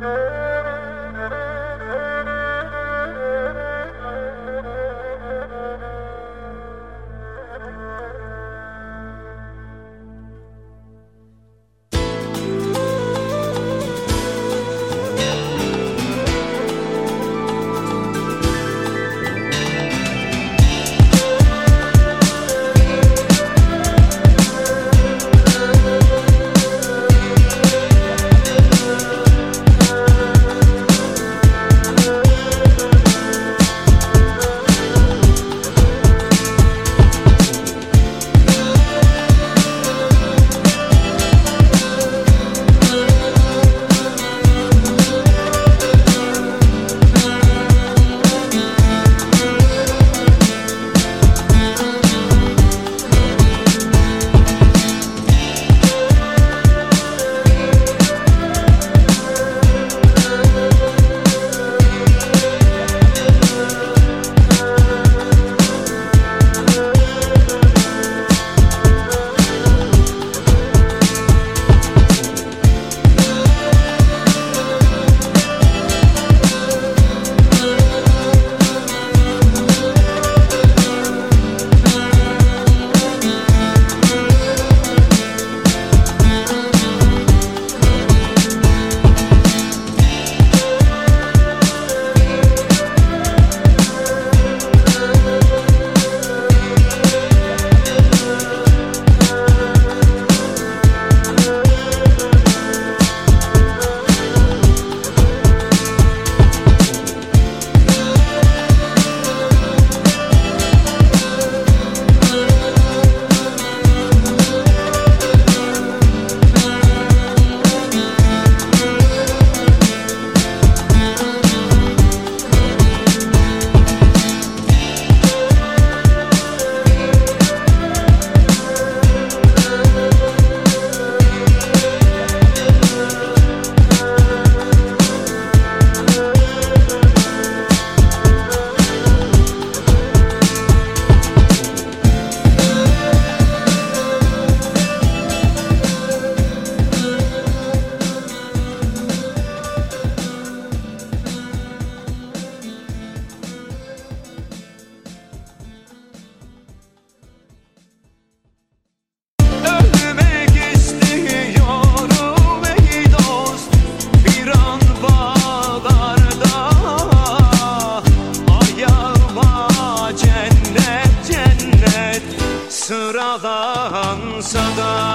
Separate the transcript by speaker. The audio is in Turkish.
Speaker 1: Mm-hmm. yalansa da